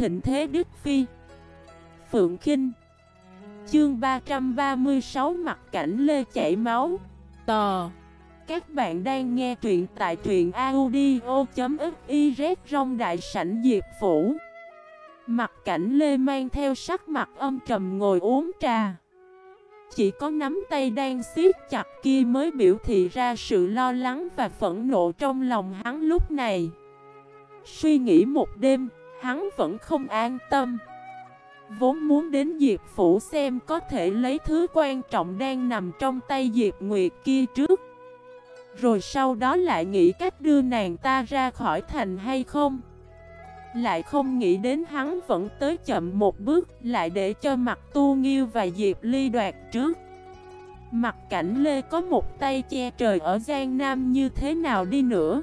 thịnh thế Đức Phi. Phượng Kinh. Chương 336 mặt cảnh Lê chảy máu. Tò. Các bạn đang nghe truyện tại truyện audio.xyz trong đại sảnh Diệp Phủ. Mặt cảnh Lê mang theo sắc mặt âm trầm ngồi uống trà. Chỉ có nắm tay đang siết chặt kia mới biểu thị ra sự lo lắng và phẫn nộ trong lòng hắn lúc này. Suy nghĩ một đêm, hắn vẫn không an tâm. Vốn muốn đến Diệp Phủ xem có thể lấy thứ quan trọng đang nằm trong tay Diệp Nguyệt kia trước. Rồi sau đó lại nghĩ cách đưa nàng ta ra khỏi thành hay không? Lại không nghĩ đến hắn vẫn tới chậm một bước, Lại để cho mặt tu nghiêu và Diệp Ly đoạt trước. Mặt cảnh Lê có một tay che trời ở Giang Nam như thế nào đi nữa?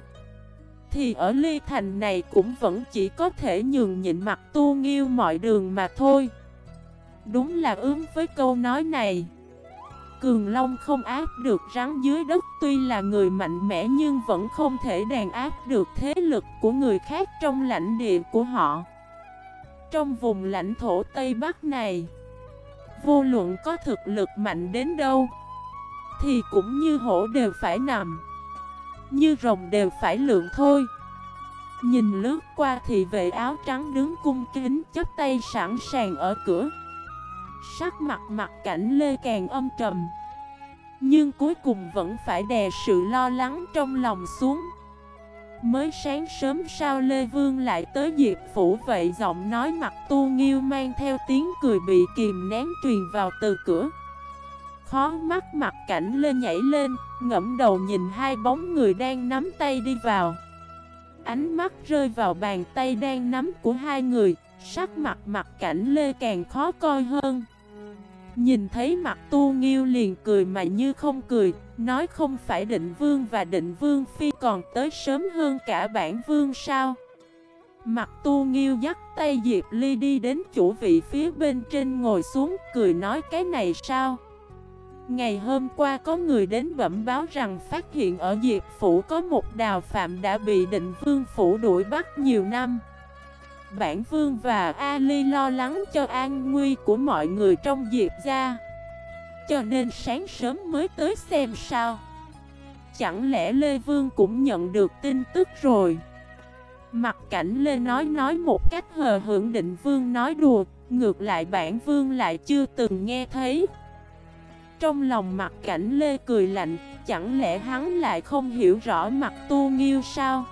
Thì ở Ly Thành này cũng vẫn chỉ có thể nhường nhịn mặt tu nghiêu mọi đường mà thôi. Đúng là ướm với câu nói này. Cường Long không áp được rắn dưới đất, Tuy là người mạnh mẽ nhưng vẫn không thể đàn áp được thế lực của người khác trong lãnh địa của họ. Trong vùng lãnh thổ Tây Bắc này, Vô luận có thực lực mạnh đến đâu, Thì cũng như hổ đều phải nằm như rồng đều phải lượng thôi. Nhìn lướt qua thì vệ áo trắng đứng cung kính chắp tay sẵn sàng ở cửa. Sắc mặt mặt cảnh lê càng âm trầm Nhưng cuối cùng vẫn phải đè sự lo lắng trong lòng xuống. Mới sáng sớm sao Lê Vương lại tới Diệp Phủ vậy? Giọng nói mặt tu nghiêu mang theo tiếng cười bị kìm nén truyền vào từ cửa. Khó mắt mặt cảnh lên nhảy lên, ngẫm đầu nhìn hai bóng người đang nắm tay đi vào. Ánh mắt rơi vào bàn tay đang nắm của hai người, sắc mặt mặt cảnh lê càng khó coi hơn. Nhìn thấy mặt tu nghiêu liền cười mà như không cười, nói không phải định vương và định vương phi còn tới sớm hơn cả bản vương sao. Mặt tu nghiêu dắt tay Diệp Ly đi đến chủ vị phía bên trên ngồi xuống cười nói cái này sao. Ngày hôm qua có người đến bẩm báo rằng phát hiện ở Diệp Phủ có một đào phạm đã bị định vương phủ đuổi bắt nhiều năm. Bản vương và Ali lo lắng cho an nguy của mọi người trong Diệp gia. Cho nên sáng sớm mới tới xem sao. Chẳng lẽ Lê Vương cũng nhận được tin tức rồi? Mặt cảnh Lê nói nói một cách hờ hưởng định vương nói đùa, ngược lại bản vương lại chưa từng nghe thấy. Trong lòng mặt cảnh Lê cười lạnh, chẳng lẽ hắn lại không hiểu rõ mặt tu nghiêu sao?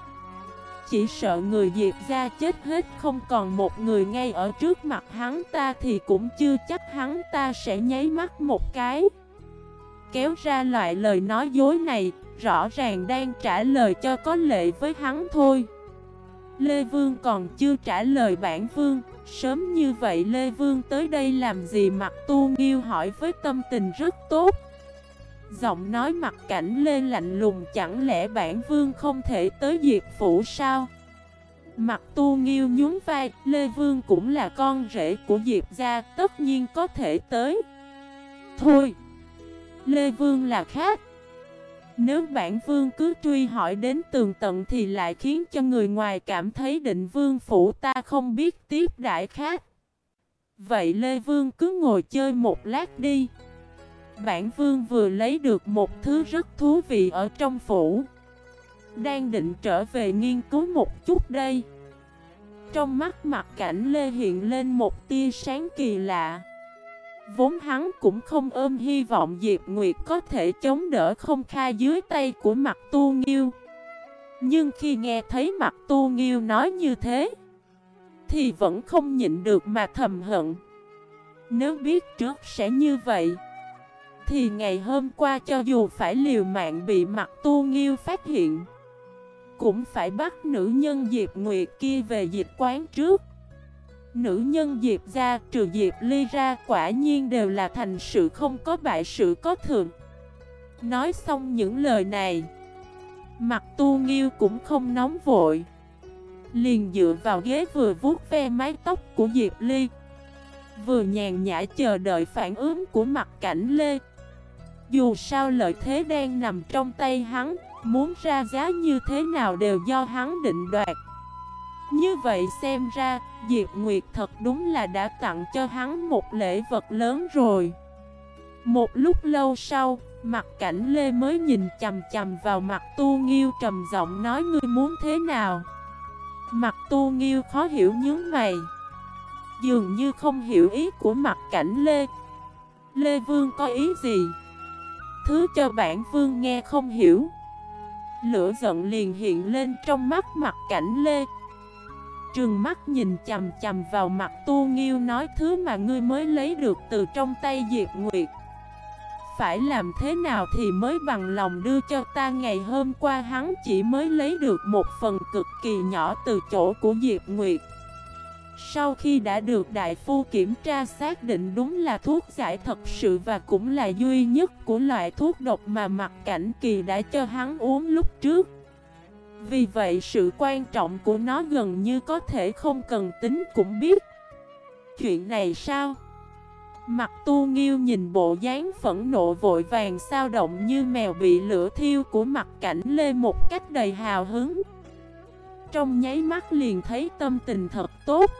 Chỉ sợ người Diệp ra chết hết không còn một người ngay ở trước mặt hắn ta thì cũng chưa chắc hắn ta sẽ nháy mắt một cái. Kéo ra loại lời nói dối này, rõ ràng đang trả lời cho có lệ với hắn thôi. Lê Vương còn chưa trả lời bản Vương, Sớm như vậy Lê Vương tới đây làm gì mặt tu nghiêu hỏi với tâm tình rất tốt. Giọng nói mặt cảnh Lê lạnh lùng chẳng lẽ bản Vương không thể tới diệt phủ sao? Mặt tu nghiêu nhún vai Lê Vương cũng là con rể của Diệp gia tất nhiên có thể tới. Thôi! Lê Vương là khác nếu bản vương cứ truy hỏi đến tường tận thì lại khiến cho người ngoài cảm thấy định vương phủ ta không biết tiếp đại khác. Vậy Lê Vương cứ ngồi chơi một lát đi. Bản vương vừa lấy được một thứ rất thú vị ở trong phủ. Đang định trở về nghiên cứu một chút đây. Trong mắt mặt cảnh Lê hiện lên một tia sáng kỳ lạ. Vốn hắn cũng không ôm hy vọng Diệp Nguyệt có thể chống đỡ không kha dưới tay của mặt tu nghiêu. Nhưng khi nghe thấy mặt tu nghiêu nói như thế, Thì vẫn không nhịn được mà thầm hận. Nếu biết trước sẽ như vậy, Thì ngày hôm qua cho dù phải liều mạng bị mặt tu nghiêu phát hiện, Cũng phải bắt nữ nhân Diệp Nguyệt kia về dịch quán trước. Nữ nhân Diệp ra trừ Diệp Ly ra, quả nhiên đều là thành sự không có bại sự có thường Nói xong những lời này, Mặt tu nghiêu cũng không nóng vội. Liền dựa vào ghế vừa vuốt ve mái tóc của Diệp Ly. Vừa nhàn nhã chờ đợi phản ứng của mặt cảnh Lê. Dù sao lợi thế đang nằm trong tay hắn, Muốn ra giá như thế nào đều do hắn định đoạt. Như vậy xem ra, Diệp Nguyệt thật đúng là đã tặng cho hắn một lễ vật lớn rồi. Một lúc lâu sau, mặt cảnh Lê mới nhìn chầm chầm vào mặt Tu Nghiêu trầm giọng nói ngươi muốn thế nào. Mặt Tu Nghiêu khó hiểu nhướng mày. Dường như không hiểu ý của mặt cảnh Lê. Lê Vương có ý gì? Thứ cho bản Vương nghe không hiểu. Lửa giận liền hiện lên trong mắt mặt cảnh Lê Trừng mắt nhìn chầm chầm vào mặt tu nghiêu nói thứ mà ngươi mới lấy được từ trong tay Diệp Nguyệt. Phải làm thế nào thì mới bằng lòng đưa cho ta, ngày hôm qua hắn chỉ mới lấy được một phần cực kỳ nhỏ từ chỗ của Diệp Nguyệt. Sau khi đã được đại phu kiểm tra xác định đúng là thuốc giải thật sự và cũng là duy nhất của loại thuốc độc mà mặt cảnh kỳ đã cho hắn uống lúc trước vì vậy sự quan trọng của nó gần như có thể không cần tính cũng biết. Chuyện này sao? Mặt tu nghiêu nhìn bộ dáng phẫn nộ vội vàng sao động như mèo bị lửa thiêu của mặt cảnh lê một cách đầy hào hứng. Trong nháy mắt liền thấy tâm tình thật tốt.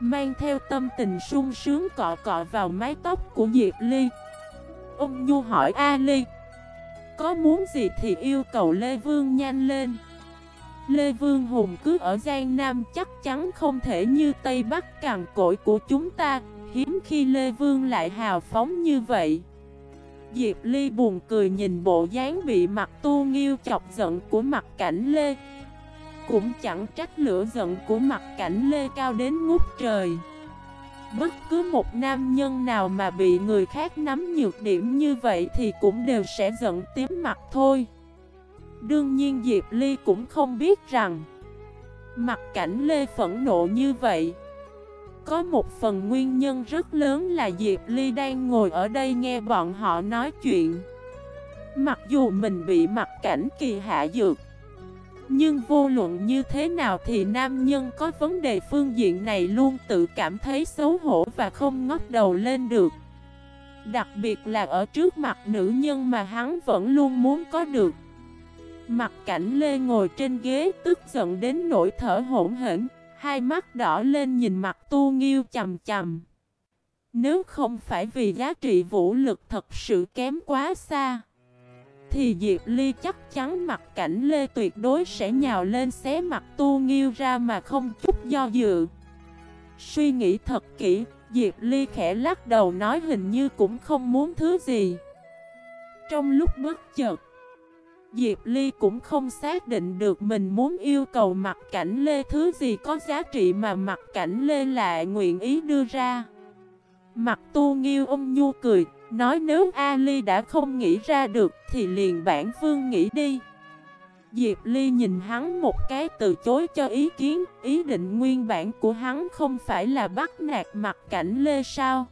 Mang theo tâm tình sung sướng cọ cọ vào mái tóc của Diệp Ly. Ông Nhu hỏi A Ly, Có muốn gì thì yêu cầu Lê Vương nhanh lên. Lê Vương Hùng cứ ở Giang Nam chắc chắn không thể như Tây Bắc cằn cỗi của chúng ta. Hiếm khi Lê Vương lại hào phóng như vậy. Diệp Ly buồn cười nhìn bộ dáng bị mặt tu nghiêu chọc giận của mặt cảnh Lê. Cũng chẳng trách lửa giận của mặt cảnh Lê cao đến ngút trời. Bất cứ một nam nhân nào mà bị người khác nắm nhược điểm như vậy thì cũng đều sẽ giận tím mặt thôi. Đương nhiên Diệp Ly cũng không biết rằng, Mặt cảnh Lê phẫn nộ như vậy. Có một phần nguyên nhân rất lớn là Diệp Ly đang ngồi ở đây nghe bọn họ nói chuyện. Mặc dù mình bị mặt cảnh kỳ hạ dược, Nhưng vô luận như thế nào thì nam nhân có vấn đề phương diện này luôn tự cảm thấy xấu hổ và không ngóc đầu lên được. Đặc biệt là ở trước mặt nữ nhân mà hắn vẫn luôn muốn có được. Mặt cảnh Lê ngồi trên ghế tức giận đến nỗi thở hỗn hển, hai mắt đỏ lên nhìn mặt tu nghiêu chầm chầm. Nếu không phải vì giá trị vũ lực thật sự kém quá xa, thì Diệp Ly chắc chắn mặt cảnh Lê tuyệt đối sẽ nhào lên xé mặt tu nghiêu ra mà không chút do dự. Suy nghĩ thật kỹ, Diệp Ly khẽ lắc đầu nói hình như cũng không muốn thứ gì. Trong lúc bất chợt, Diệp Ly cũng không xác định được mình muốn yêu cầu mặt cảnh Lê thứ gì có giá trị mà mặt cảnh Lê lại nguyện ý đưa ra. Mặt tu nghiêu ông nhu cười, nói nếu Ali đã không nghĩ ra được thì liền bản vương nghĩ đi. Diệp Ly nhìn hắn một cái từ chối cho ý kiến, ý định nguyên bản của hắn không phải là bắt nạt mặt cảnh Lê sao?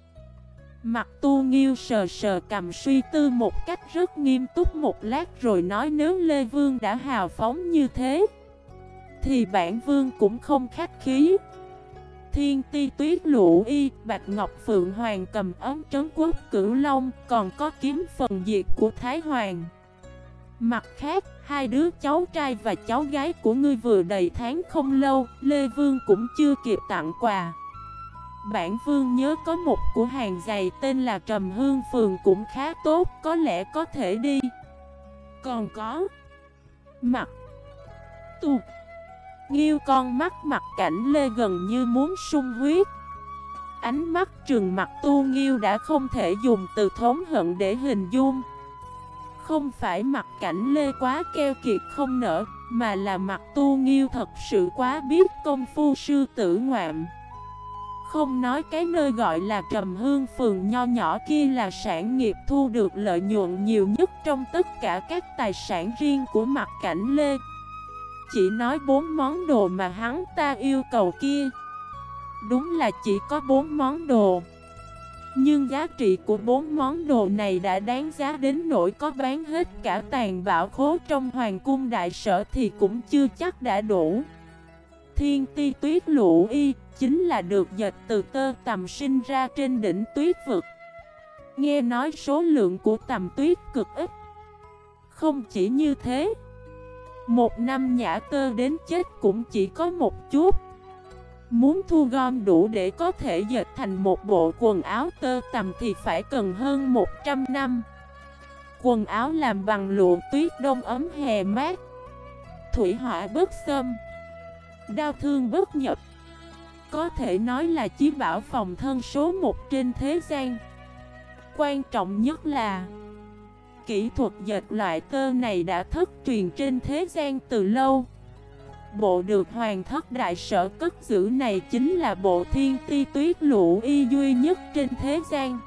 Mặt tu nghiêu sờ sờ cầm suy tư một cách rất nghiêm túc một lát rồi nói nếu Lê Vương đã hào phóng như thế Thì bản Vương cũng không khách khí. Thiên ti tuyết lũ y, Bạch Ngọc Phượng Hoàng cầm ấm trấn quốc cửu long Còn có kiếm phần diệt của Thái Hoàng. Mặt khác, hai đứa cháu trai và cháu gái của ngươi vừa đầy tháng không lâu Lê Vương cũng chưa kịp tặng quà. Bản vương nhớ có một cửa hàng giày tên là Trầm Hương Phường cũng khá tốt, có lẽ có thể đi. Còn có Mặt Tu Nghiêu con mắt mặt cảnh lê gần như muốn sung huyết. Ánh mắt trừng mặt tu nghiêu đã không thể dùng từ thống hận để hình dung. Không phải mặt cảnh lê quá keo kiệt không nở Mà là mặt tu nghiêu thật sự quá biết công phu sư tử ngoạm không nói cái nơi gọi là trầm hương phường nho nhỏ kia là sản nghiệp thu được lợi nhuận nhiều nhất trong tất cả các tài sản riêng của mặt cảnh Lê. Chỉ nói bốn món đồ mà hắn ta yêu cầu kia. Đúng là chỉ có bốn món đồ. Nhưng giá trị của bốn món đồ này đã đáng giá đến nỗi có bán hết cả tàn bảo khố trong hoàng cung đại sở thì cũng chưa chắc đã đủ. Thiên ti tuyết lũ y chính là được dệt từ tơ tầm sinh ra trên đỉnh tuyết vực. Nghe nói số lượng của tầm tuyết cực ít. Không chỉ như thế, Một năm nhã tơ đến chết cũng chỉ có một chút Muốn thu gom đủ để có thể dệt thành một bộ quần áo tơ tầm thì phải cần hơn 100 năm Quần áo làm bằng lụa tuyết đông ấm hè mát Thủy hỏa bức xâm Đau thương bất nhập. Có thể nói là chí bảo phòng thân số một trên thế gian. Quan trọng nhất là, Kỹ thuật dệt loại tơ này đã thất truyền trên thế gian từ lâu. Bộ được hoàng thất đại sở cất giữ này chính là bộ thiên ti tuyết lũ y duy nhất trên thế gian.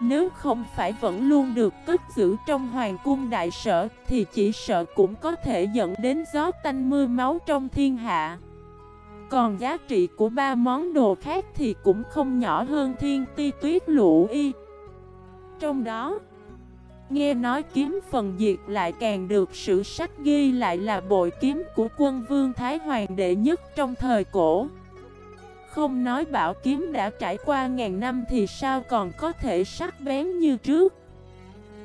Nếu không phải vẫn luôn được cất giữ trong hoàng cung đại sở, Thì chỉ sợ cũng có thể dẫn đến gió tanh mưa máu trong thiên hạ. Còn giá trị của ba món đồ khác thì cũng không nhỏ hơn thiên ti tuyết lũ y. Trong đó, Nghe nói kiếm phần diệt lại càng được sử sách ghi lại là bội kiếm của quân vương Thái Hoàng đệ nhất trong thời cổ. Không nói bảo kiếm đã trải qua ngàn năm thì sao còn có thể sắc bén như trước?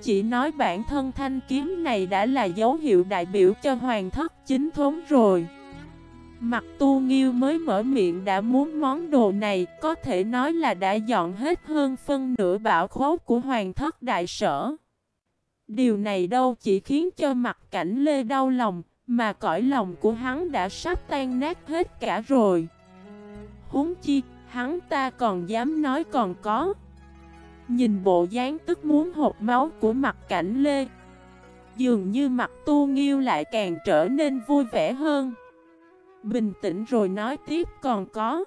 Chỉ nói bản thân thanh kiếm này đã là dấu hiệu đại biểu cho hoàng thất chính thống rồi. Mặt tu nghiêu mới mở miệng đã muốn món đồ này Có thể nói là đã dọn hết hơn phân nửa bảo khố của hoàng thất đại sở. Điều này đâu chỉ khiến cho mặt cảnh Lê đau lòng, mà cõi lòng của hắn đã sắp tan nát hết cả rồi. Huống chi, hắn ta còn dám nói còn có. Nhìn bộ dáng tức muốn hộp máu của mặt cảnh Lê. Dường như mặt tu nghiêu lại càng trở nên vui vẻ hơn. Bình tĩnh rồi nói tiếp còn có.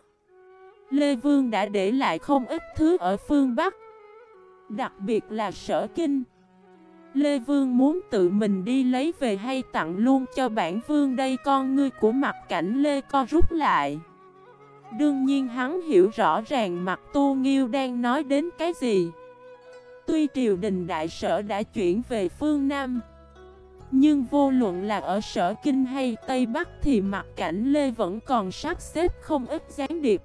Lê Vương đã để lại không ít thứ ở phương Bắc. Đặc biệt là sở kinh. Lê Vương muốn tự mình đi lấy về hay tặng luôn cho bản vương đây con ngươi của mặt cảnh Lê co rút lại. Đương nhiên hắn hiểu rõ ràng mặt tu nghiêu đang nói đến cái gì. Tuy triều đình đại sở đã chuyển về phương Nam, Nhưng vô luận là ở sở Kinh hay Tây Bắc thì mặt cảnh Lê vẫn còn sắp xếp không ít gián điệp.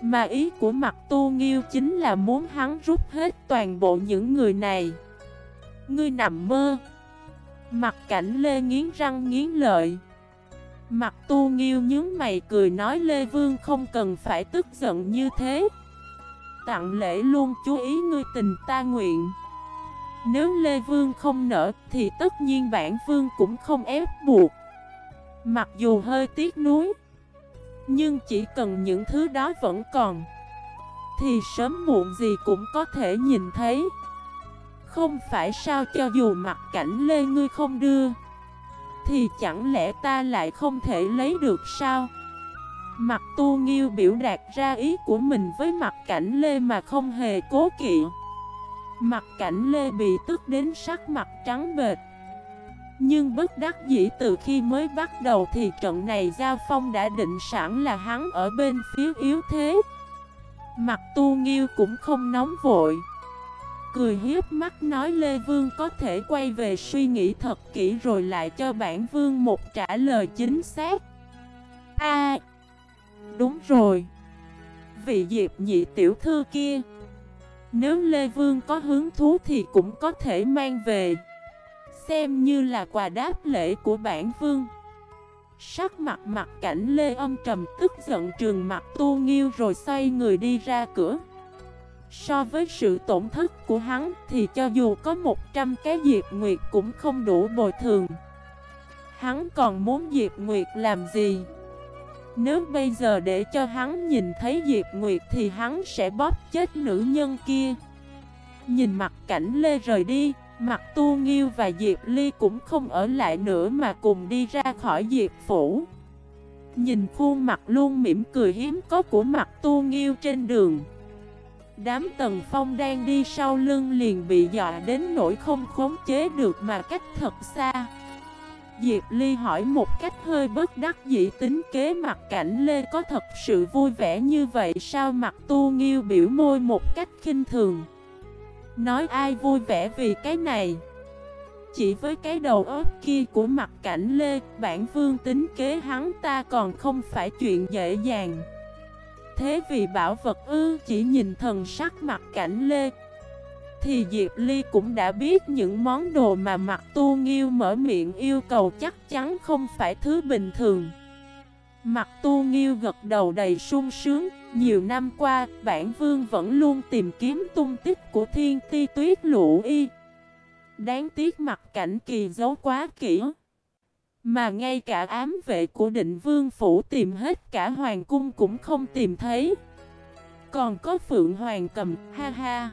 Mà ý của mặt tu nghiêu chính là muốn hắn rút hết toàn bộ những người này. Ngươi nằm mơ. Mặt cảnh Lê nghiến răng nghiến lợi. Mặt tu nghiêu nhướng mày cười nói Lê Vương không cần phải tức giận như thế. Tặng lễ luôn, chú ý ngươi tình ta nguyện. Nếu Lê Vương không nở thì tất nhiên bản Vương cũng không ép buộc. Mặc dù hơi tiếc nuối, Nhưng chỉ cần những thứ đó vẫn còn, Thì sớm muộn gì cũng có thể nhìn thấy. Không phải sao cho dù mặt cảnh lê ngươi không đưa thì chẳng lẽ ta lại không thể lấy được sao? Mặt tu nghiêu biểu đạt ra ý của mình với mặt cảnh lê mà không hề cố kỵ. Mặt cảnh lê bị tức đến sắc mặt trắng bệt Nhưng bất đắc dĩ từ khi mới bắt đầu thì trận này Giao Phong đã định sẵn là hắn ở bên phía yếu thế. Mặt tu nghiêu cũng không nóng vội. Cười hiếp mắt nói Lê Vương có thể quay về suy nghĩ thật kỹ rồi lại cho bản Vương một trả lời chính xác. A. Đúng rồi. Vị diệp nhị tiểu thư kia, Nếu Lê Vương có hứng thú thì cũng có thể mang về. Xem như là quà đáp lễ của bản Vương. Sắc mặt mặt cảnh Lê âm trầm tức giận trường mặt tu nghiêu rồi xoay người đi ra cửa. So với sự tổn thất của hắn thì cho dù có 100 cái Diệp Nguyệt cũng không đủ bồi thường. Hắn còn muốn Diệp Nguyệt làm gì? Nếu bây giờ để cho hắn nhìn thấy Diệp Nguyệt thì hắn sẽ bóp chết nữ nhân kia. Nhìn mặt cảnh Lê rời đi, Mặt Tu Nghiêu và Diệp Ly cũng không ở lại nữa mà cùng đi ra khỏi Diệp Phủ. Nhìn khuôn mặt luôn mỉm cười hiếm có của mặt Tu Nghiêu trên đường. Đám tần phong đang đi sau lưng liền bị dọa đến nỗi không khống chế được mà cách thật xa. Diệp Ly hỏi một cách hơi bất đắc dĩ, tính kế mặt cảnh Lê có thật sự vui vẻ như vậy sao? Mặt tu nghiêu biểu môi một cách khinh thường. Nói ai vui vẻ vì cái này? Chỉ với cái đầu óc kia của mặt cảnh Lê, Bản vương tính kế hắn ta còn không phải chuyện dễ dàng. Thế vì bảo vật ư chỉ nhìn thần sắc mặt cảnh lê thì Diệp Ly cũng đã biết những món đồ mà mặt tu nghiêu mở miệng yêu cầu chắc chắn không phải thứ bình thường. Mặt tu nghiêu gật đầu đầy sung sướng, nhiều năm qua, bản vương vẫn luôn tìm kiếm tung tích của thiên ti tuyết lũ y. Đáng tiếc mặt cảnh kỳ giấu quá kỹ. Mà ngay cả ám vệ của định vương phủ tìm hết cả hoàng cung cũng không tìm thấy. Còn có phượng hoàng cầm, ha ha.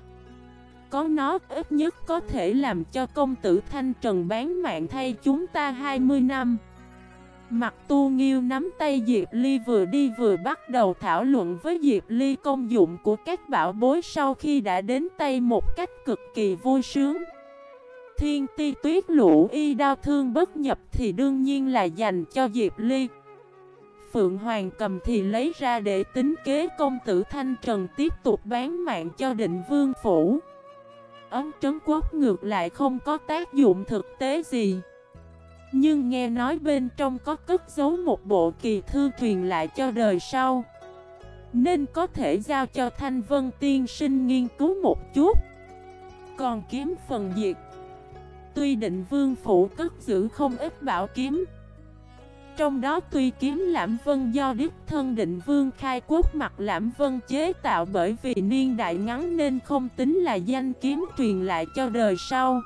Có nó ít nhất có thể làm cho công tử Thanh Trần bán mạng thay chúng ta 20 năm. Mặt tu nghiêu nắm tay Diệp Ly vừa đi vừa bắt đầu thảo luận với Diệp Ly công dụng của các bảo bối sau khi đã đến tay một cách cực kỳ vui sướng. Thiên ti tuyết lũ y đau thương bất nhập thì đương nhiên là dành cho Diệp Ly. Phượng Hoàng cầm thì lấy ra để tính kế công tử Thanh Trần tiếp tục bán mạng cho định vương phủ. ấn trấn quốc ngược lại không có tác dụng thực tế gì. Nhưng nghe nói bên trong có cất giấu một bộ kỳ thư truyền lại cho đời sau, Nên có thể giao cho Thanh Vân Tiên sinh nghiên cứu một chút Còn kiếm phần diệt Tuy định vương phủ cất giữ không ít bảo kiếm. Trong đó tuy kiếm lãm vân do đích thân định vương khai quốc mặt lãm vân chế tạo bởi vì niên đại ngắn nên không tính là danh kiếm truyền lại cho đời sau.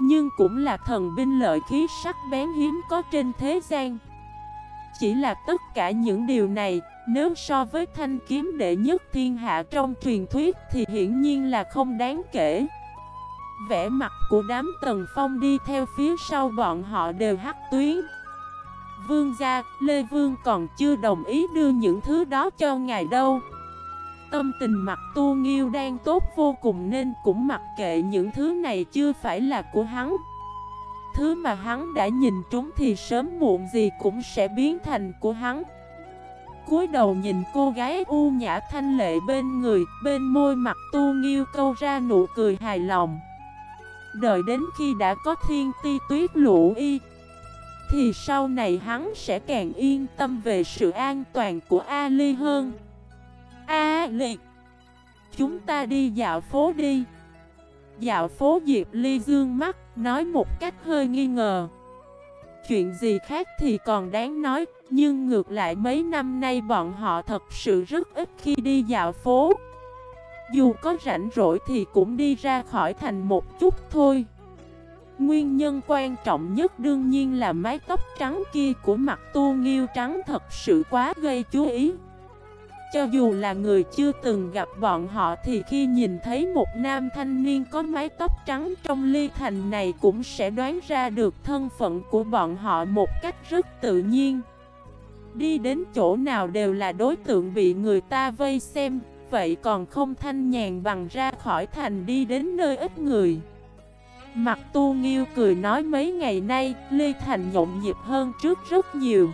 Nhưng cũng là thần binh lợi khí sắc bén hiếm có trên thế gian. Chỉ là tất cả những điều này, Nếu so với thanh kiếm đệ nhất thiên hạ trong truyền thuyết Thì hiển nhiên là không đáng kể. Vẻ mặt của đám tần phong đi theo phía sau bọn họ đều hắc tuyến. Vương gia, Lê Vương còn chưa đồng ý đưa những thứ đó cho ngài đâu. Tâm tình mặt tu nghiêu đang tốt vô cùng nên cũng mặc kệ những thứ này chưa phải là của hắn. Thứ mà hắn đã nhìn trúng thì sớm muộn gì cũng sẽ biến thành của hắn. Cúi đầu nhìn cô gái u nhã thanh lệ bên người Bên môi mặt tu nghiêu câu ra nụ cười hài lòng. Đợi đến khi đã có thiên ti tuyết lũ y, Thì sau này hắn sẽ càng yên tâm về sự an toàn của Ali hơn. A liệt Chúng ta đi dạo phố đi. Dạo phố Diệp Ly dương mắt Nói một cách hơi nghi ngờ. Chuyện gì khác thì còn đáng nói, Nhưng ngược lại mấy năm nay bọn họ thật sự rất ít khi đi dạo phố. Dù có rảnh rỗi thì cũng đi ra khỏi thành một chút thôi. Nguyên nhân quan trọng nhất đương nhiên là mái tóc trắng kia của mặt tu nghiêu trắng thật sự quá gây chú ý. Cho dù là người chưa từng gặp bọn họ thì khi nhìn thấy một nam thanh niên có mái tóc trắng trong ly thành này cũng sẽ đoán ra được thân phận của bọn họ một cách rất tự nhiên. Đi đến chỗ nào đều là đối tượng bị người ta vây xem, vậy còn không thanh nhàn bằng ra khỏi thành đi đến nơi ít người. Mặt tu nghiêu cười nói mấy ngày nay, Ly Thành nhộn nhịp hơn trước rất nhiều.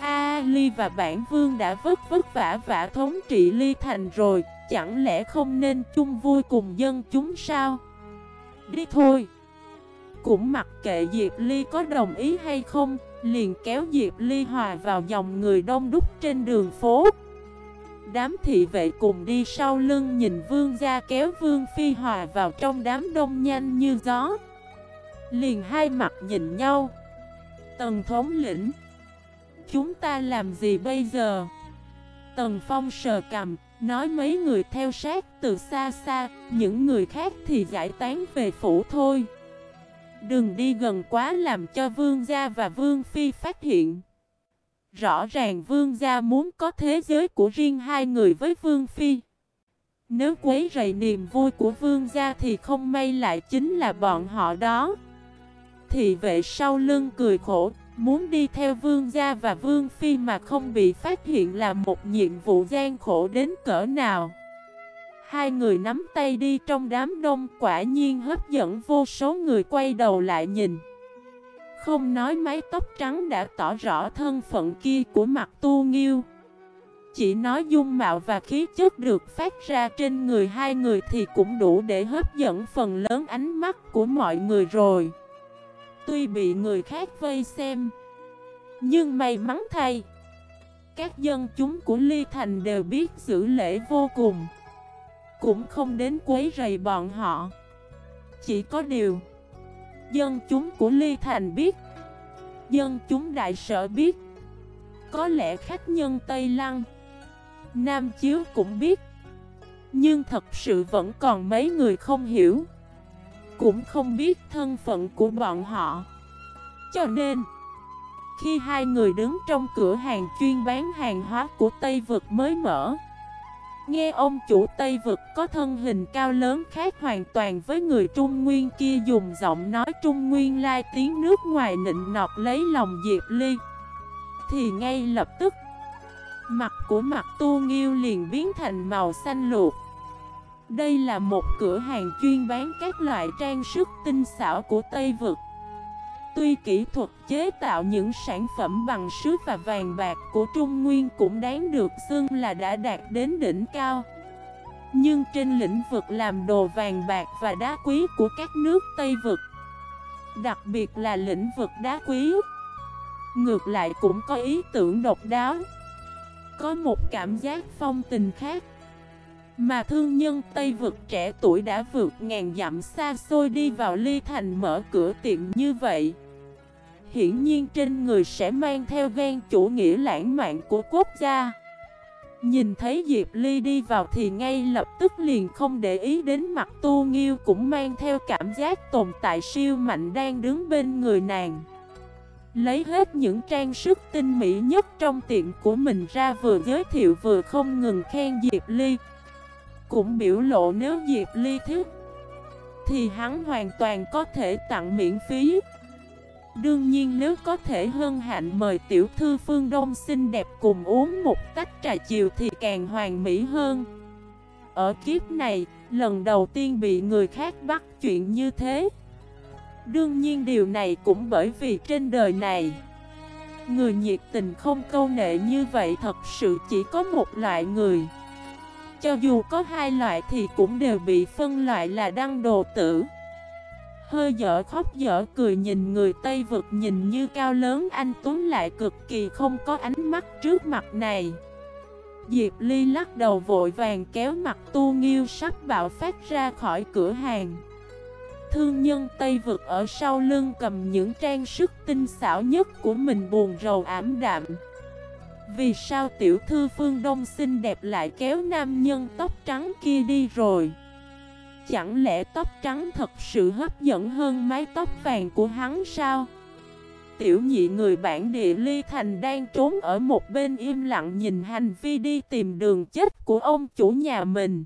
A Ly và bản vương đã vất vất vả vả thống trị Ly Thành rồi, chẳng lẽ không nên chung vui cùng dân chúng sao? Đi thôi! Cũng mặc kệ Diệp Ly có đồng ý hay không, liền kéo Diệp Ly hòa vào dòng người đông đúc trên đường phố. Đám thị vệ cùng đi sau lưng nhìn vương gia kéo vương phi hòa vào trong đám đông nhanh như gió. Liền hai mặt nhìn nhau. Tần thống lĩnh Chúng ta làm gì bây giờ? Tần Phong sờ cầm, nói mấy người theo sát từ xa xa, những người khác thì giải tán về phủ thôi. Đừng đi gần quá làm cho vương gia và vương phi phát hiện. Rõ ràng vương gia muốn có thế giới của riêng hai người với vương phi. Nếu quấy rầy niềm vui của vương gia thì không may lại chính là bọn họ đó. Thị vệ sau lưng cười khổ, Muốn đi theo vương gia và vương phi mà không bị phát hiện là một nhiệm vụ gian khổ đến cỡ nào Hai người nắm tay đi trong đám đông quả nhiên hấp dẫn vô số người quay đầu lại nhìn không nói mái tóc trắng đã tỏ rõ thân phận kia của mặt tu nghiêu. Chỉ nói dung mạo và khí chất được phát ra trên người hai người thì cũng đủ để hấp dẫn phần lớn ánh mắt của mọi người rồi. Tuy bị người khác vây xem, Nhưng may mắn thay, Các dân chúng của Ly Thành đều biết giữ lễ vô cùng. Cũng không đến quấy rầy bọn họ. Chỉ có điều Dân chúng của Ly Thành biết. Dân chúng đại sở biết. Có lẽ khách nhân Tây Lăng, Nam Chiếu cũng biết. Nhưng thật sự vẫn còn mấy người không hiểu. Cũng không biết thân phận của bọn họ. Cho nên, Khi hai người đứng trong cửa hàng chuyên bán hàng hóa của Tây Vực mới mở Nghe ông chủ Tây Vực có thân hình cao lớn khác hoàn toàn với người Trung Nguyên kia dùng giọng nói Trung Nguyên lai tiếng nước ngoài nịnh nọt lấy lòng Diệp Ly. Thì ngay lập tức, Mặt của mặt tu nghiêu liền biến thành màu xanh luộc. Đây là một cửa hàng chuyên bán các loại trang sức tinh xảo của Tây Vực. Tuy kỹ thuật chế tạo những sản phẩm bằng sứ và vàng bạc của Trung Nguyên cũng đáng được xưng là đã đạt đến đỉnh cao. Nhưng trên lĩnh vực làm đồ vàng bạc và đá quý của các nước Tây Vực, Đặc biệt là lĩnh vực đá quý, Ngược lại cũng có ý tưởng độc đáo. Có một cảm giác phong tình khác. Mà thương nhân Tây Vực trẻ tuổi đã vượt ngàn dặm xa xôi đi vào ly thành mở cửa tiệm như vậy. Hiển nhiên trên người sẽ mang theo ghen chủ nghĩa lãng mạn của quốc gia. Nhìn thấy Diệp Ly đi vào thì ngay lập tức liền không để ý đến mặt tu nghiêu cũng mang theo cảm giác tồn tại siêu mạnh đang đứng bên người nàng. Lấy hết những trang sức tinh mỹ nhất trong tiệm của mình ra vừa giới thiệu vừa không ngừng khen Diệp Ly. Cũng biểu lộ nếu Diệp Ly thích Thì hắn hoàn toàn có thể tặng miễn phí. Đương nhiên nếu có thể hân hạnh mời tiểu thư phương đông xinh đẹp cùng uống một tách trà chiều thì càng hoàn mỹ hơn. Ở kiếp này, lần đầu tiên bị người khác bắt chuyện như thế. Đương nhiên điều này cũng bởi vì trên đời này Người nhiệt tình không câu nệ như vậy thật sự chỉ có một loại người. Cho dù có hai loại thì cũng đều bị phân loại là đăng đồ tử. Hơi dở khóc dở cười nhìn người Tây vực nhìn như cao lớn, anh Tuấn lại cực kỳ không có ánh mắt trước mặt này. Diệp Ly lắc đầu vội vàng kéo mặt tu nghiêu sắp bạo phát ra khỏi cửa hàng. Thương nhân Tây vực ở sau lưng cầm những trang sức tinh xảo nhất của mình buồn rầu ảm đạm. Vì sao tiểu thư phương đông xinh đẹp lại kéo nam nhân tóc trắng kia đi rồi Chẳng lẽ tóc trắng thật sự hấp dẫn hơn mái tóc vàng của hắn sao? Tiểu nhị người bản địa ly thành đang trốn ở một bên im lặng nhìn hành vi đi tìm đường chết của ông chủ nhà mình.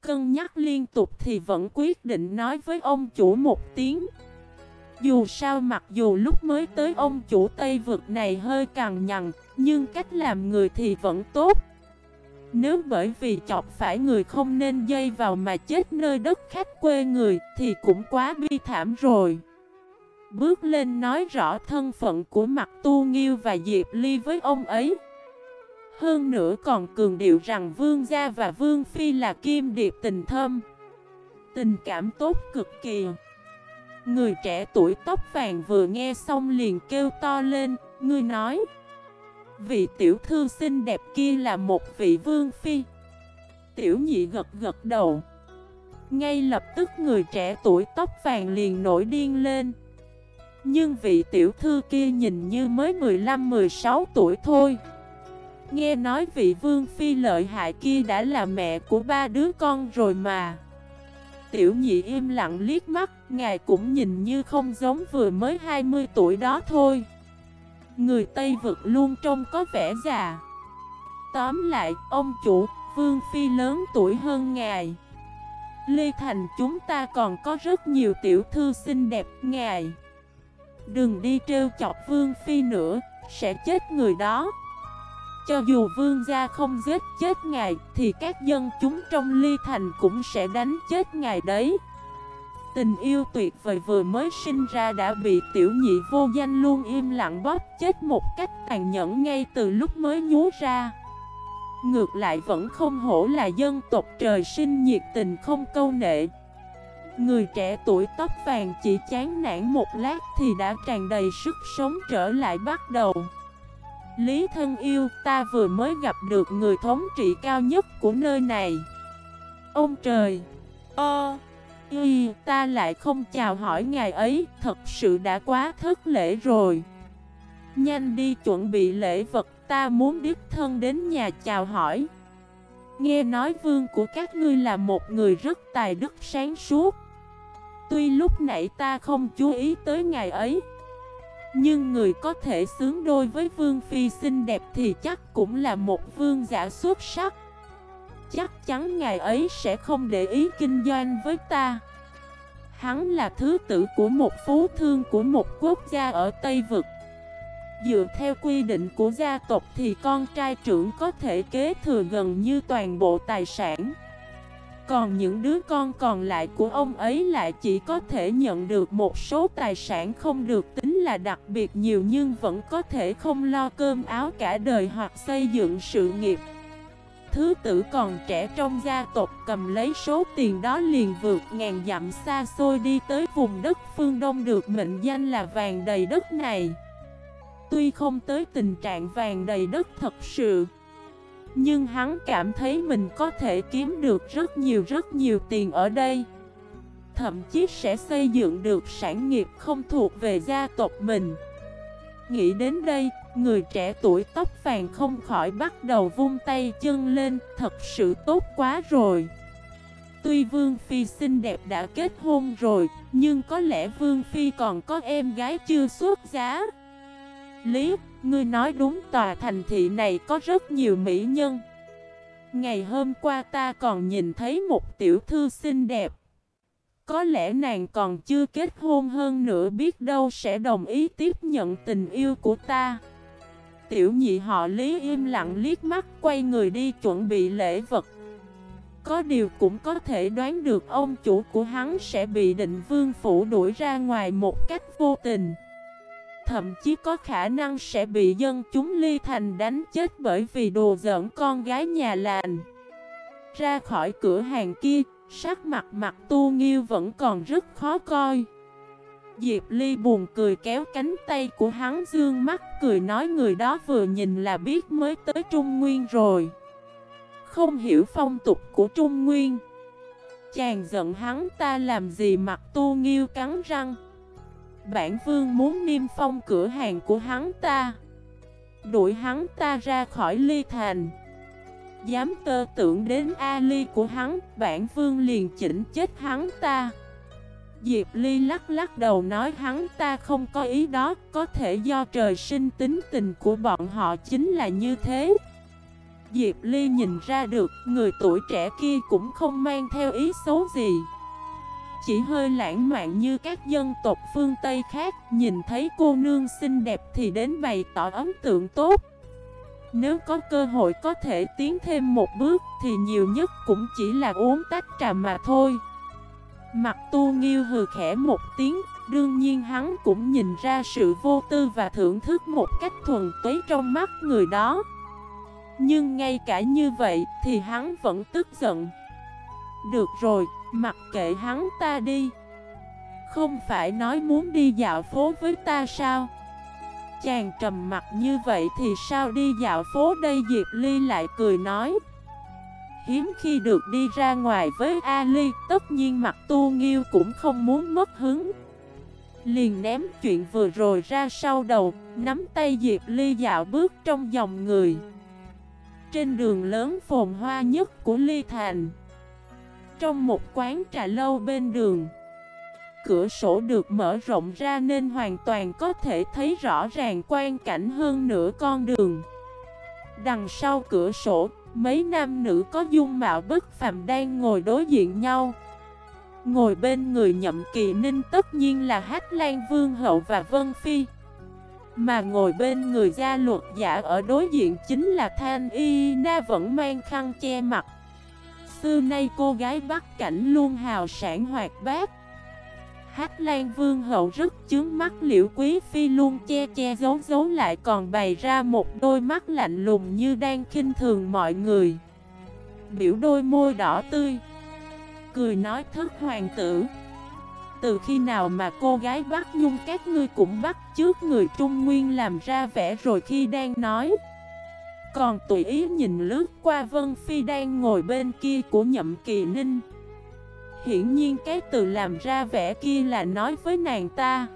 Cân nhắc liên tục thì vẫn quyết định nói với ông chủ một tiếng. Dù sao mặc dù lúc mới tới ông chủ Tây vực này hơi càng nhằn, nhưng cách làm người thì vẫn tốt. Nếu bởi vì chọc phải người không nên dây vào mà chết nơi đất khách quê người thì cũng quá bi thảm rồi. Bước lên nói rõ thân phận của mặt tu nghiêu và Diệp Ly với ông ấy. Hơn nữa còn cường điệu rằng Vương Gia và Vương Phi là kim điệp tình thâm. Tình cảm tốt cực kỳ. Người trẻ tuổi tóc vàng vừa nghe xong liền kêu to lên, ngươi nói. Vị tiểu thư xinh đẹp kia là một vị vương phi. Tiểu nhị gật gật đầu. Ngay lập tức người trẻ tuổi tóc vàng liền nổi điên lên. Nhưng vị tiểu thư kia nhìn như mới 15-16 tuổi thôi. Nghe nói vị vương phi lợi hại kia đã là mẹ của ba đứa con rồi mà. Tiểu nhị im lặng liếc mắt, Ngài cũng nhìn như không giống vừa mới 20 tuổi đó thôi. Người Tây vực luôn trông có vẻ già. Tóm lại, ông chủ, Vương Phi lớn tuổi hơn ngài. Lê Thành chúng ta còn có rất nhiều tiểu thư xinh đẹp ngài. Đừng đi trêu chọc Vương Phi nữa, sẽ chết người đó. Cho dù Vương gia không giết chết ngài Thì các dân chúng trong Ly Thành cũng sẽ đánh chết ngài đấy. Tình yêu tuyệt vời vừa mới sinh ra đã bị tiểu nhị vô danh luôn im lặng bóp chết một cách tàn nhẫn ngay từ lúc mới nhú ra Ngược lại vẫn không hổ là dân tộc trời sinh nhiệt tình không câu nệ Người trẻ tuổi tóc vàng chỉ chán nản một lát thì đã tràn đầy sức sống trở lại bắt đầu Lý thân yêu, ta vừa mới gặp được người thống trị cao nhất của nơi này Ông trời! Ơ! Y, ta lại không chào hỏi ngài ấy, thật sự đã quá thất lễ rồi. Nhanh đi chuẩn bị lễ vật, ta muốn đích thân đến nhà chào hỏi. Nghe nói vương của các ngươi là một người rất tài đức sáng suốt. Tuy lúc nãy ta không chú ý tới ngài ấy Nhưng người có thể xứng đôi với vương phi xinh đẹp thì chắc cũng là một vương giả xuất sắc Chắc chắn ngài ấy sẽ không để ý kinh doanh với ta. Hắn là thứ tử của một phú thương của một quốc gia ở Tây Vực. Dựa theo quy định của gia tộc thì con trai trưởng có thể kế thừa gần như toàn bộ tài sản. Còn những đứa con còn lại của ông ấy lại chỉ có thể nhận được một số tài sản không được tính là đặc biệt nhiều nhưng vẫn có thể không lo cơm áo cả đời hoặc xây dựng sự nghiệp. Thứ tử còn trẻ trong gia tộc cầm lấy số tiền đó liền vượt ngàn dặm xa xôi đi tới vùng đất phương Đông được mệnh danh là vàng đầy đất này. Tuy không tới tình trạng vàng đầy đất thật sự nhưng hắn cảm thấy mình có thể kiếm được rất nhiều rất nhiều tiền ở đây Thậm chí sẽ xây dựng được sản nghiệp không thuộc về gia tộc mình Nghĩ đến đây, người trẻ tuổi tóc vàng không khỏi bắt đầu vung tay chân lên Thật sự tốt quá rồi. Tuy Vương Phi xinh đẹp đã kết hôn rồi Nhưng có lẽ Vương Phi còn có em gái chưa xuất giá. Lý, ngươi nói đúng tòa thành thị này có rất nhiều mỹ nhân. Ngày hôm qua ta còn nhìn thấy một tiểu thư xinh đẹp. Có lẽ nàng còn chưa kết hôn hơn nữa biết đâu sẽ đồng ý tiếp nhận tình yêu của ta. Tiểu nhị họ Lý im lặng liếc mắt quay người đi chuẩn bị lễ vật. Có điều cũng có thể đoán được ông chủ của hắn sẽ bị định vương phủ đuổi ra ngoài một cách vô tình. Thậm chí có khả năng sẽ bị dân chúng ly thành đánh chết bởi vì đồ giỡn con gái nhà lành. Ra khỏi cửa hàng kia, sắc mặt mặt tu nghiêu vẫn còn rất khó coi. Diệp Ly buồn cười kéo cánh tay của hắn dương mắt, cười nói người đó vừa nhìn là biết mới tới Trung Nguyên rồi. Không hiểu phong tục của Trung Nguyên. Chàng giận hắn, ta làm gì mặt tu nghiêu cắn răng? Bản vương muốn niêm phong cửa hàng của hắn ta. Đuổi hắn ta ra khỏi ly thành. Dám tơ tưởng đến a ly của hắn, Bản vương liền chỉnh chết hắn ta. Diệp Ly lắc lắc đầu nói hắn ta không có ý đó, Có thể do trời sinh tính tình của bọn họ chính là như thế. Diệp Ly nhìn ra được, người tuổi trẻ kia cũng không mang theo ý xấu gì. Chỉ hơi lãng mạn như các dân tộc phương Tây khác, Nhìn thấy cô nương xinh đẹp thì đến bày tỏ ấn tượng tốt. Nếu có cơ hội có thể tiến thêm một bước Thì nhiều nhất cũng chỉ là uống tách trà mà thôi. Mặt tu nghiêu hừ khẽ một tiếng Đương nhiên hắn cũng nhìn ra sự vô tư và thưởng thức một cách thuần túy trong mắt người đó. Nhưng ngay cả như vậy thì hắn vẫn tức giận. Được rồi, Mặc kệ hắn ta đi. Không phải nói muốn đi dạo phố với ta sao? Chàng trầm mặt như vậy thì sao đi dạo phố đây Diệp Ly lại cười nói. Hiếm khi được đi ra ngoài với Ali Tất nhiên mặt tu nghiêu cũng không muốn mất hứng. Liền ném chuyện vừa rồi ra sau đầu Nắm tay Diệp Ly dạo bước trong dòng người. Trên đường lớn phồn hoa nhất của Ly Thành. Trong một quán trà lâu bên đường Cửa sổ được mở rộng ra nên hoàn toàn có thể thấy rõ ràng quan cảnh hơn nửa con đường. Đằng sau cửa sổ, mấy nam nữ có dung mạo bất phàm đang ngồi đối diện nhau. Ngồi bên người nhậm kỳ ninh tất nhiên là Hát Lan Vương Hậu và Vân Phi. Mà ngồi bên người gia luật giả ở đối diện chính là Thanh Y Na vẫn mang khăn che mặt. Xưa nay cô gái Bắc Cảnh luôn hào sản hoạt bát. Hát Lan Vương hậu rất chướng mắt liễu quý phi luôn che che giấu giấu lại còn bày ra một đôi mắt lạnh lùng như đang khinh thường mọi người. Biểu đôi môi đỏ tươi, Cười nói thức hoàng tử, Từ khi nào mà cô gái bắt nhung các ngươi cũng bắt trước người Trung Nguyên làm ra vẻ rồi khi đang nói. Còn tùy ý nhìn lướt qua Vân Phi đang ngồi bên kia của nhậm kỳ ninh Hiển nhiên cái từ làm ra vẻ kia là nói với nàng ta.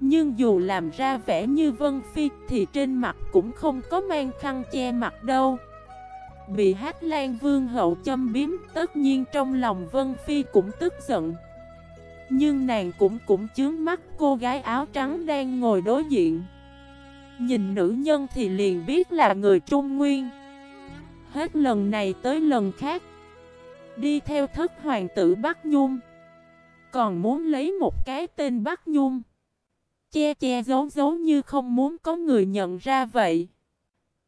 Nhưng dù làm ra vẻ như Vân Phi thì trên mặt cũng không có mang khăn che mặt đâu. Bị hát lan vương hậu châm biếm, Tất nhiên trong lòng Vân Phi cũng tức giận. Nhưng nàng cũng cũng chướng mắt, cô gái áo trắng đang ngồi đối diện. Nhìn nữ nhân thì liền biết là người Trung Nguyên. Hết lần này tới lần khác Đi theo thất hoàng tử Bắc Nhung. Còn muốn lấy một cái tên Bắc Nhung. Che che giấu giấu như không muốn có người nhận ra vậy.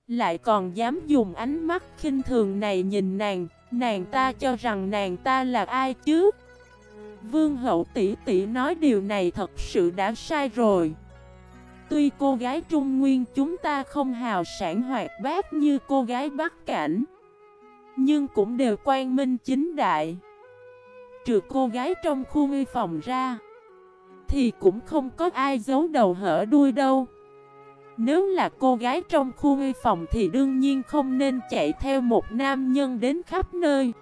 Lại còn dám dùng ánh mắt khinh thường này nhìn nàng. Nàng ta cho rằng nàng ta là ai chứ? Vương hậu tỷ tỷ nói điều này thật sự đã sai rồi. Tuy cô gái Trung Nguyên chúng ta không hào sản hoạt bát như cô gái Bắc Cảnh nhưng cũng đều quan minh chính đại. Trừ cô gái trong khu nghi phòng ra, Thì cũng không có ai giấu đầu hở đuôi đâu. Nếu là cô gái trong khu nghi phòng thì đương nhiên không nên chạy theo một nam nhân đến khắp nơi.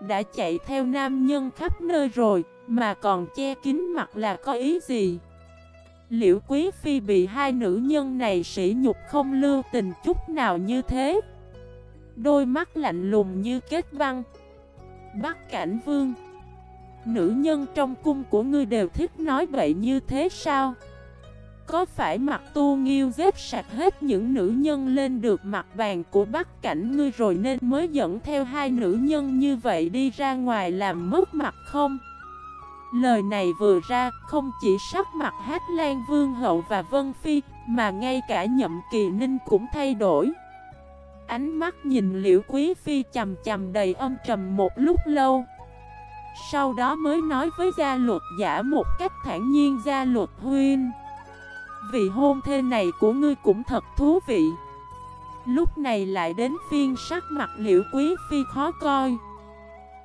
Đã chạy theo nam nhân khắp nơi rồi, Mà còn che kín mặt là có ý gì? Liễu Quý Phi bị hai nữ nhân này sỉ nhục không lưu tình chút nào như thế. Đôi mắt lạnh lùng như kết băng Bắc Cảnh Vương Nữ nhân trong cung của ngươi đều thích nói bậy như thế sao? Có phải mặt tu nghiêu dếp sạch hết những nữ nhân lên được mặt bàn của Bắc Cảnh ngươi rồi nên mới dẫn theo hai nữ nhân như vậy đi ra ngoài làm mất mặt không? Lời này vừa ra, không chỉ sắc mặt Hát Lan Vương Hậu và Vân Phi, mà ngay cả nhậm kỳ ninh cũng thay đổi. Ánh mắt nhìn Liễu Quý Phi chầm chầm đầy âm trầm một lúc lâu. Sau đó mới nói với gia luật giả một cách thản nhiên, gia luật huyên. Vị hôn thê này của ngươi cũng thật thú vị. Lúc này lại đến phiên sắc mặt Liễu Quý Phi khó coi.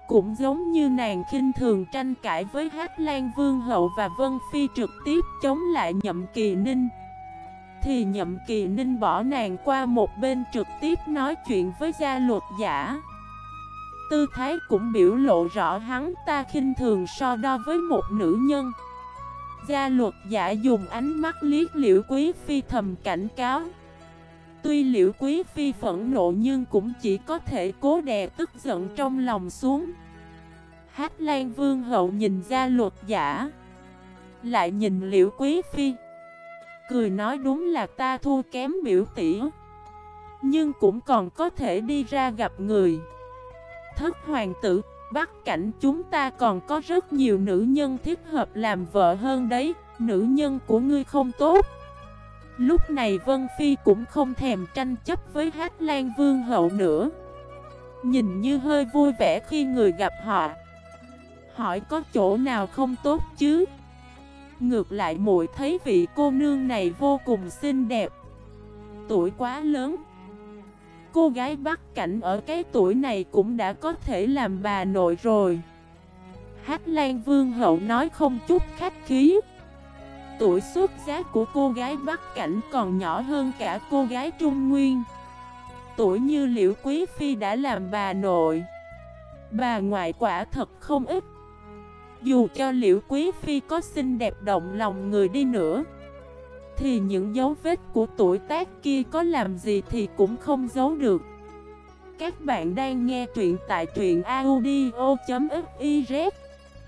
Cũng giống như nàng khinh thường tranh cãi với Hát Lan Vương Hậu và Vân Phi trực tiếp chống lại Nhậm Kỳ Ninh thì Nhậm Kỳ Ninh bỏ nàng qua một bên trực tiếp nói chuyện với gia luật giả. Tư thái cũng biểu lộ rõ hắn ta khinh thường so đo với một nữ nhân. Gia luật giả dùng ánh mắt liếc liễu quý phi thầm cảnh cáo. Tuy liễu quý phi phẫn nộ nhưng cũng chỉ có thể cố đè tức giận trong lòng xuống. Hát Lan Vương hậu nhìn gia luật giả, Lại nhìn liễu quý phi. Cười nói đúng là ta thua kém biểu tỷ. Nhưng cũng còn có thể đi ra gặp người. Thất hoàng tử, Bắc cảnh chúng ta còn có rất nhiều nữ nhân thích hợp làm vợ hơn đấy, Nữ nhân của ngươi không tốt. Lúc này Vân Phi cũng không thèm tranh chấp với Hát Lan Vương hậu nữa. Nhìn như hơi vui vẻ khi người gặp họ. Hỏi có chỗ nào không tốt chứ? Ngược lại muội thấy vị cô nương này vô cùng xinh đẹp. Tuổi quá lớn. Cô gái bắt Cảnh ở cái tuổi này cũng đã có thể làm bà nội rồi. Hát Lan Vương hậu nói không chút khách khí. Tuổi xuất giá của cô gái Bắc Cảnh còn nhỏ hơn cả cô gái Trung Nguyên. Tuổi như Liễu Quý Phi đã làm bà nội. Bà ngoại quả thật không ít. Dù cho Liễu Quý Phi có xinh đẹp động lòng người đi nữa, Thì những dấu vết của tuổi tác kia có làm gì thì cũng không giấu được. Các bạn đang nghe truyện tại truyện audio.fif